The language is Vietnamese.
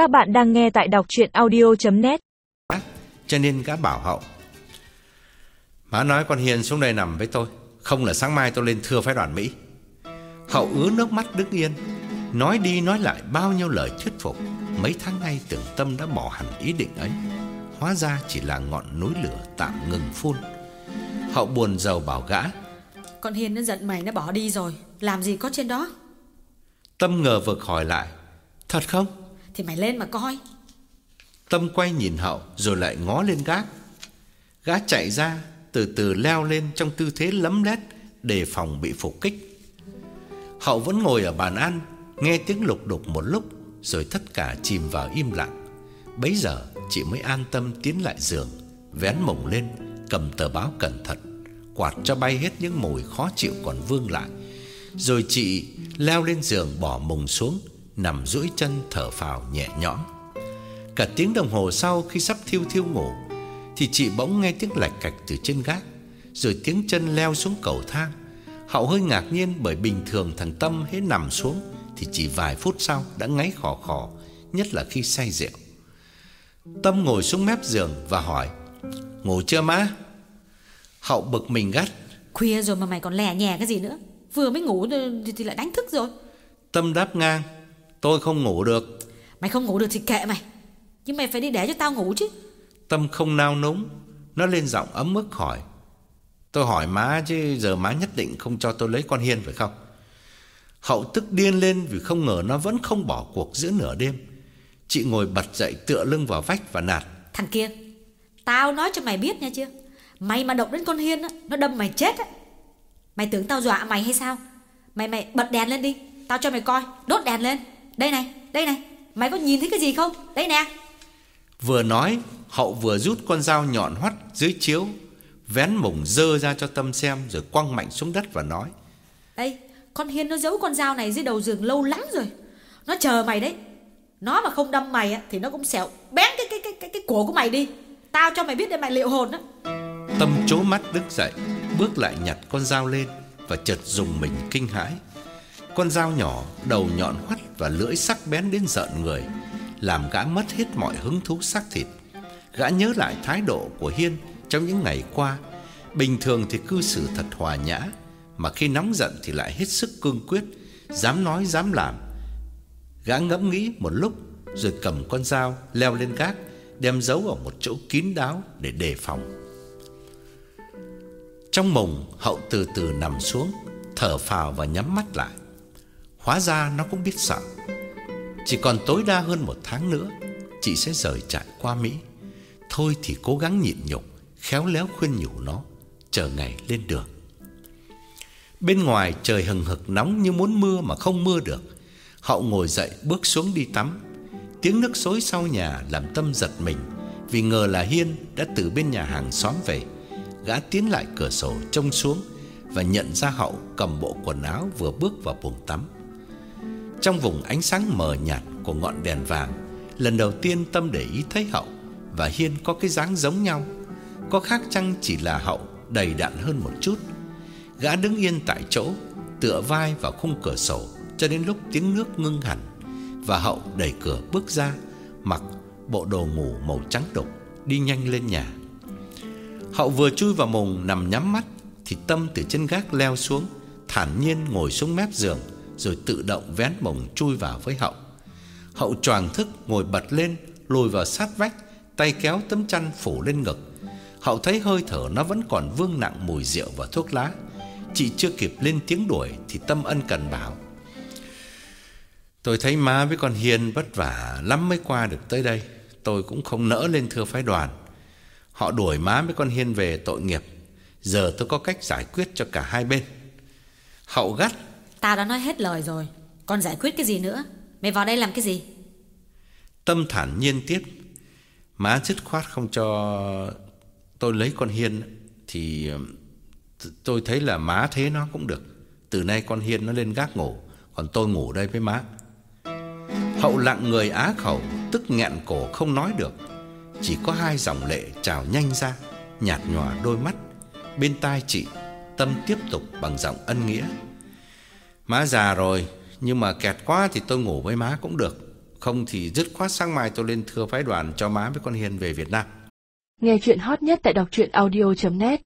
Các bạn đang nghe tại đọc chuyện audio.net Cho nên gã bảo hậu Má nói con Hiền xuống đây nằm với tôi Không là sáng mai tôi lên thưa phái đoàn Mỹ. Hậu ứa nước mắt đứng yên Nói đi nói lại bao nhiêu lời thuyết phục Mấy tháng nay tưởng tâm đã bỏ hẳn ý định ấy. Hóa ra chỉ là ngọn núi lửa tạm ngừng phun. Hậu buồn giàu bảo gã Con Hiền nó giận mày nó bỏ đi rồi. Làm gì có trên đó? Tâm ngờ vực hỏi lại Thật không? Thì mày lên mà coi. Tâm quay nhìn hậu rồi lại ngó lên gác. Gã chạy ra, Từ từ leo lên trong tư thế lấm lét Đề phòng bị phục kích. Hậu vẫn ngồi ở bàn ăn, Nghe tiếng lục đục một lúc, Rồi tất cả chìm vào im lặng. Bấy giờ, chị mới an tâm tiến lại giường, Vén mỏng lên, Cầm tờ báo cẩn thận, Quạt cho bay hết những mùi khó chịu còn vương lại. Rồi chị leo lên giường bỏ mùng xuống Nằm duỗi chân thở phào nhẹ nhõm. Cả tiếng đồng hồ sau khi sắp thiêu thiêu ngủ Thì chị bỗng nghe tiếng lạch cạch từ trên gác Rồi tiếng chân leo xuống cầu thang. Hậu hơi ngạc nhiên bởi bình thường thằng Tâm hết nằm xuống Thì chỉ vài phút sau đã ngáy khò khò Nhất là khi say rượu. Tâm ngồi xuống mép giường và hỏi Ngủ chưa má? Hậu bực mình gắt Khuya rồi mà mày còn lè nhè cái gì nữa? Vừa mới ngủ thì, thì lại đánh thức rồi. Tâm đáp ngang Tôi không ngủ được. Mày không ngủ được thì kệ mày. Nhưng mày phải đi để cho tao ngủ chứ. Tâm không nao núng Nó lên giọng ấm ức hỏi. Tôi hỏi má chứ giờ má nhất định không cho tôi lấy con Hiên phải không? Hậu tức điên lên vì không ngờ nó vẫn không bỏ cuộc giữa nửa đêm. Chị ngồi bật dậy tựa lưng vào vách và nạt. Thằng kia Tao nói cho mày biết nha chưa Mày mà động đến con Hiên á Nó đâm mày chết á. Mày tưởng tao dọa mày hay sao? Mày mày bật đèn lên đi Tao cho mày coi Đốt đèn lên Đây này Đây này. Mày có nhìn thấy cái gì không? Đây nè. Vừa nói Hậu vừa rút con dao nhọn hoắt dưới chiếu Vén mùng dơ ra cho Tâm xem Rồi quăng mạnh xuống đất và nói. Đây Con Hiên nó giấu con dao này dưới đầu giường lâu lắm rồi. Nó chờ mày đấy. Nó mà không đâm mày á, thì nó cũng xẻo. Bén cái cái cái cái, cái cổ của mày đi. Tao cho mày biết để mày liệu hồn đó Tâm chố mắt đứng dậy Bước lại nhặt con dao lên Và chợt dùng mình kinh hãi. Con dao nhỏ đầu nhọn hoắt và lưỡi sắc bén đến giận người, Làm gã mất hết mọi hứng thú xác thịt. Gã nhớ lại thái độ của Hiên Trong những ngày qua. Bình thường thì cư xử thật hòa nhã, Mà khi nóng giận thì lại hết sức cương quyết, Dám nói, dám làm. Gã ngẫm nghĩ một lúc, Rồi cầm con dao leo lên gác, Đem giấu ở một chỗ kín đáo Để đề phòng. Trong mùng, hậu từ từ nằm xuống, Thở phào và nhắm mắt lại. Hóa ra nó cũng biết sợ. Chỉ còn tối đa hơn một tháng nữa, Chị sẽ rời trại qua Mỹ. Thôi thì cố gắng nhịn nhục, Khéo léo khuyên nhủ nó, Chờ ngày lên đường. Bên ngoài trời hừng hực nóng như muốn mưa mà không mưa được. Hậu ngồi dậy bước xuống đi tắm. Tiếng nước xối sau nhà làm tâm giật mình, Vì ngờ là Hiên đã từ bên nhà hàng xóm về. Gã tiến lại cửa sổ trông xuống Và nhận ra Hậu cầm bộ quần áo vừa bước vào buồng tắm. Trong vùng ánh sáng mờ nhạt của ngọn đèn vàng, Lần đầu tiên Tâm để ý thấy Hậu Và Hiên có cái dáng giống nhau. Có khác chăng chỉ là Hậu đầy đặn hơn một chút? Gã đứng yên tại chỗ, Tựa vai vào khung cửa sổ Cho đến lúc tiếng nước ngưng hẳn Và Hậu đẩy cửa bước ra, Mặc bộ đồ ngủ màu trắng đục Đi nhanh lên nhà. Hậu vừa chui vào mùng nằm nhắm mắt Thì Tâm từ chân gác leo xuống, Thản nhiên ngồi xuống mép giường rồi tự động vén mỏng chui vào với Hậu. Hậu choàng thức ngồi bật lên Lùi vào sát vách, Tay kéo tấm chăn phủ lên ngực. Hậu thấy hơi thở nó vẫn còn vương nặng mùi rượu và thuốc lá. Chị chưa kịp lên tiếng đuổi Thì Tâm ân cần bảo, Tôi thấy má với con Hiền vất vả lắm mới qua được tới đây. Tôi cũng không nỡ lên thưa phái đoàn. Họ đuổi má với con Hiên về tội nghiệp. Giờ tôi có cách giải quyết cho cả hai bên. Hậu gắt Tao đã nói hết lời rồi. Còn giải quyết cái gì nữa? Mày vào đây làm cái gì? Tâm thản nhiên tiếp. Má dứt khoát không cho tôi lấy con Hiên. Thì tôi thấy là má thế nó cũng được. Từ nay con Hiên nó lên gác ngủ. Còn tôi ngủ đây với má. Hậu lặng người á khẩu, Tức nghẹn cổ không nói được. Chỉ có hai dòng lệ trào nhanh ra, Nhạt nhòa đôi mắt. Bên tai chị, Tâm tiếp tục bằng giọng ân nghĩa. Má già rồi, Nhưng mà kẹt quá thì tôi ngủ với má cũng được. Không thì dứt khoát sáng mai tôi lên thưa phái đoàn cho má với con Hiền về Việt Nam. Nghe chuyện hot nhất tại đọc truyện audio.net